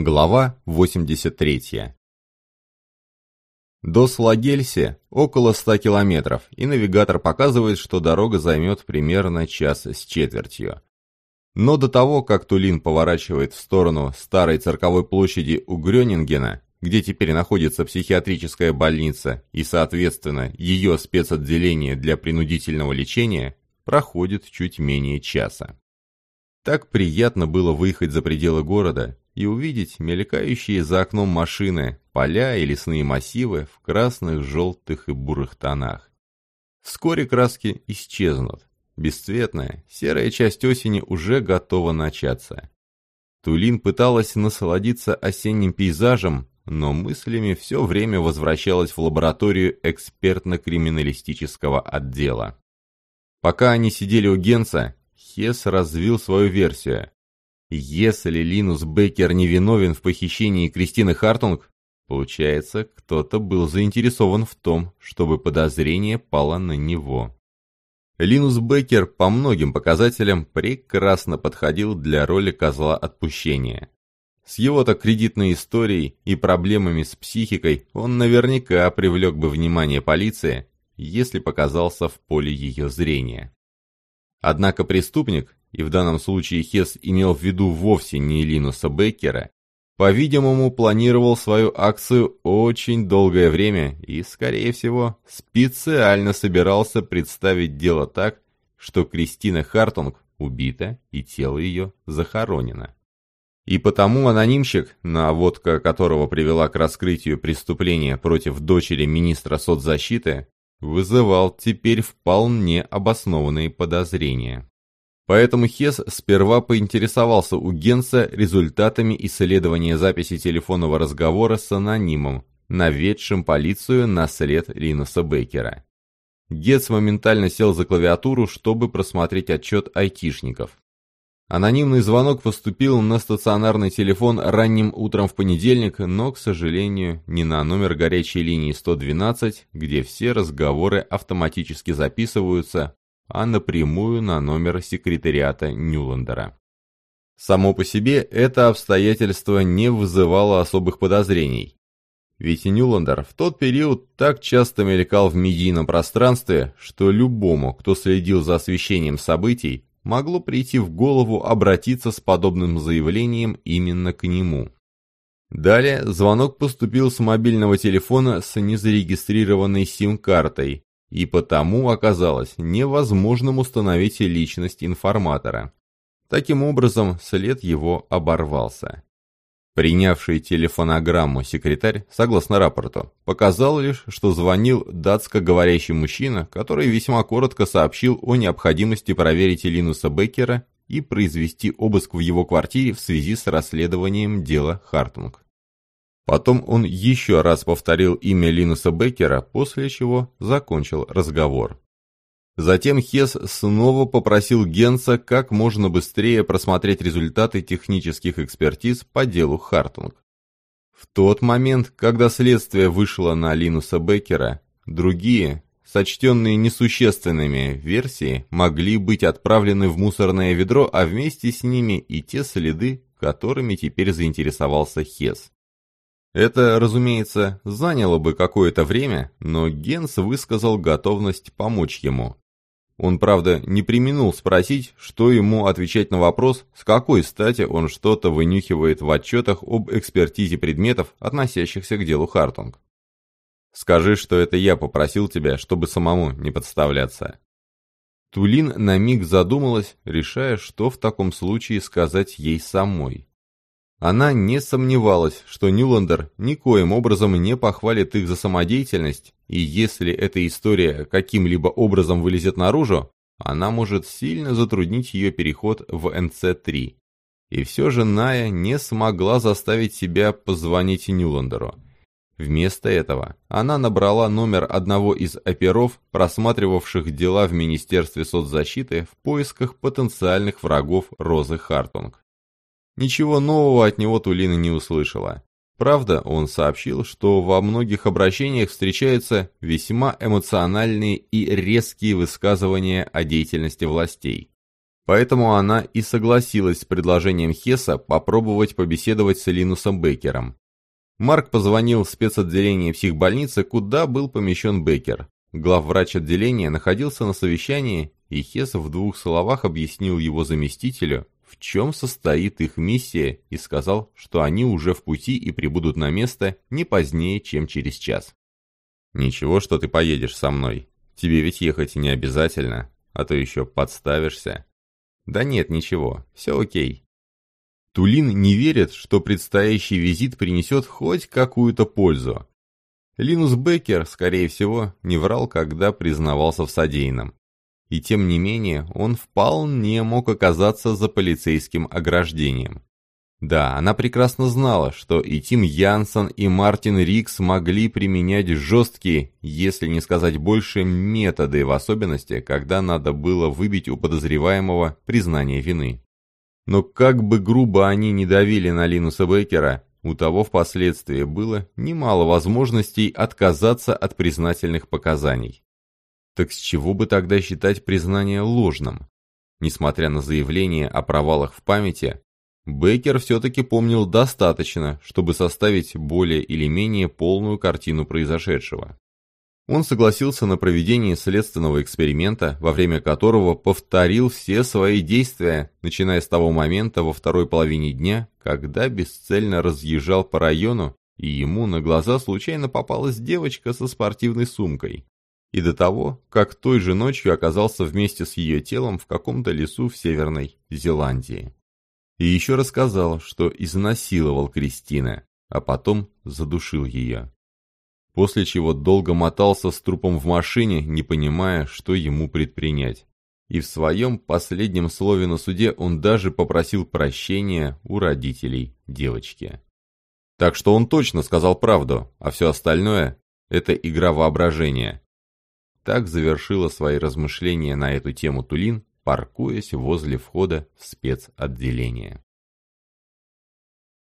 Глава 83 До Слагельси около 100 километров, и навигатор показывает, что дорога займет примерно час с четвертью. Но до того, как Тулин поворачивает в сторону старой цирковой площади у Грёнингена, где теперь находится психиатрическая больница и, соответственно, ее спецотделение для принудительного лечения, проходит чуть менее часа. Так приятно было выехать за пределы города и увидеть мелькающие за окном машины, поля и лесные массивы в красных, желтых и бурых тонах. Вскоре краски исчезнут. Бесцветная, серая часть осени уже готова начаться. Тулин пыталась насладиться осенним пейзажем, но мыслями все время возвращалась в лабораторию экспертно-криминалистического отдела. Пока они сидели у Генца, Хесс развил свою версию. Если Линус Беккер не виновен в похищении Кристины Хартунг, получается, кто-то был заинтересован в том, чтобы подозрение пало на него. Линус Беккер по многим показателям прекрасно подходил для роли козла отпущения. С его-то кредитной историей и проблемами с психикой он наверняка привлек бы внимание полиции, если показался в поле ее зрения. Однако преступник, и в данном случае Хесс имел в виду вовсе не Линуса Беккера, по-видимому, планировал свою акцию очень долгое время и, скорее всего, специально собирался представить дело так, что Кристина Хартунг убита и тело ее захоронено. И потому анонимщик, наводка которого привела к раскрытию преступления против дочери министра соцзащиты, вызывал теперь вполне обоснованные подозрения. Поэтому Хес сперва поинтересовался у Генса результатами исследования записи телефонного разговора с анонимом, наведшим полицию на след Линуса Бейкера. Гетц моментально сел за клавиатуру, чтобы просмотреть отчет айтишников. Анонимный звонок поступил на стационарный телефон ранним утром в понедельник, но, к сожалению, не на номер горячей линии 112, где все разговоры автоматически записываются, а напрямую на номер секретариата Нюландера. Само по себе это обстоятельство не вызывало особых подозрений. Ведь Нюландер в тот период так часто мелькал в медийном пространстве, что любому, кто следил за освещением событий, могло прийти в голову обратиться с подобным заявлением именно к нему. Далее звонок поступил с мобильного телефона с незарегистрированной сим-картой, и потому оказалось невозможным установить личность информатора. Таким образом, след его оборвался. Принявший телефонограмму секретарь, согласно рапорту, показал лишь, что звонил датско-говорящий мужчина, который весьма коротко сообщил о необходимости проверить Линуса Беккера и произвести обыск в его квартире в связи с расследованием дела Хартунг. Потом он еще раз повторил имя Линуса Беккера, после чего закончил разговор. Затем Хес снова попросил Генса как можно быстрее просмотреть результаты технических экспертиз по делу Хартунг. В тот момент, когда следствие вышло на Линуса Беккера, другие, сочтенные несущественными версии, могли быть отправлены в мусорное ведро, а вместе с ними и те следы, которыми теперь заинтересовался Хес. Это, разумеется, заняло бы какое-то время, но Генс высказал готовность помочь ему. Он, правда, не применул спросить, что ему отвечать на вопрос, с какой стати он что-то вынюхивает в отчетах об экспертизе предметов, относящихся к делу Хартунг. «Скажи, что это я попросил тебя, чтобы самому не подставляться». Тулин на миг задумалась, решая, что в таком случае сказать ей самой. Она не сомневалась, что Нюландер никоим образом не похвалит их за самодеятельность, и если эта история каким-либо образом вылезет наружу, она может сильно затруднить ее переход в НЦ-3. И все же Ная не смогла заставить себя позвонить Нюландеру. Вместо этого она набрала номер одного из оперов, просматривавших дела в Министерстве соцзащиты в поисках потенциальных врагов Розы Хартунг. Ничего нового от него Тулина не услышала. Правда, он сообщил, что во многих обращениях встречаются весьма эмоциональные и резкие высказывания о деятельности властей. Поэтому она и согласилась с предложением Хесса попробовать побеседовать с Линусом Беккером. Марк позвонил в спецотделение психбольницы, куда был помещен Беккер. Главврач отделения находился на совещании, и Хесс в двух словах объяснил его заместителю, в чем состоит их миссия, и сказал, что они уже в пути и прибудут на место не позднее, чем через час. «Ничего, что ты поедешь со мной. Тебе ведь ехать не обязательно, а то еще подставишься». Да нет, ничего, все окей. Тулин не верит, что предстоящий визит принесет хоть какую-то пользу. Линус Беккер, скорее всего, не врал, когда признавался в содеянном. И тем не менее, он вполне мог оказаться за полицейским ограждением. Да, она прекрасно знала, что и Тим Янсон, и Мартин Рикс могли применять жесткие, если не сказать больше, методы, в особенности, когда надо было выбить у подозреваемого признание вины. Но как бы грубо они не давили на Линуса Беккера, у того впоследствии было немало возможностей отказаться от признательных показаний. Так с чего бы тогда считать признание ложным? Несмотря на заявление о провалах в памяти, Бейкер все-таки помнил достаточно, чтобы составить более или менее полную картину произошедшего. Он согласился на проведение следственного эксперимента, во время которого повторил все свои действия, начиная с того момента во второй половине дня, когда бесцельно разъезжал по району, и ему на глаза случайно попалась девочка со спортивной сумкой. И до того, как той же ночью оказался вместе с ее телом в каком-то лесу в Северной Зеландии. И еще рассказал, что изнасиловал Кристина, а потом задушил ее. После чего долго мотался с трупом в машине, не понимая, что ему предпринять. И в своем последнем слове на суде он даже попросил прощения у родителей девочки. Так что он точно сказал правду, а все остальное – это игра воображения. Так завершила свои размышления на эту тему Тулин, паркуясь возле входа в спецотделение.